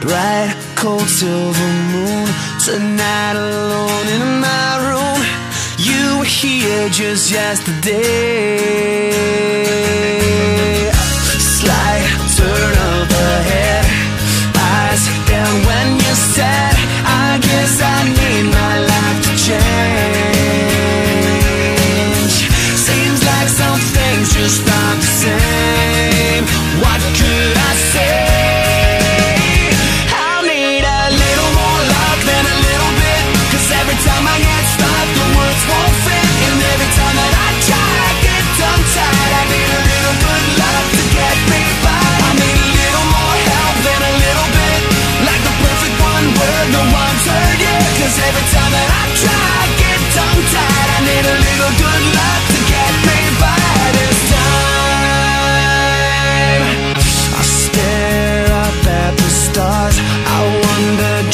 Bright, cold, silver moon. Tonight alone in my room. You were here just yesterday. Slight turn of the head Eyes down when you said I guess I need my life to change. Seems like some things just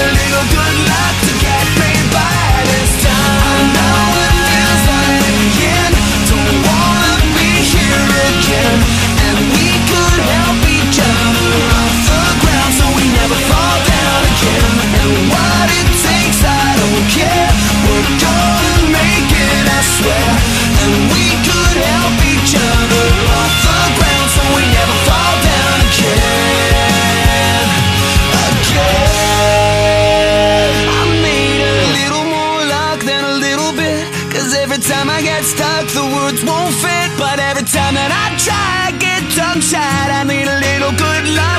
a little good luck to get me by. every time I get stuck, the words won't fit. But every time that I try, I get tongue tied. I need a little good luck.